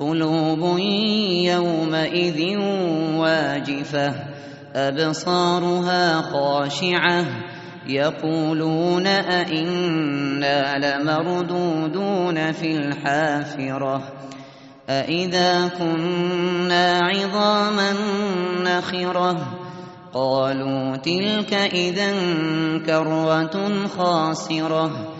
قلوب يومئذ واجفة أبصارها خاشعة يقولون أئنا لمردودون في الحافرة أئذا كنا عظاما نخرة؟ قالوا تلك إذا كروة خاسرة.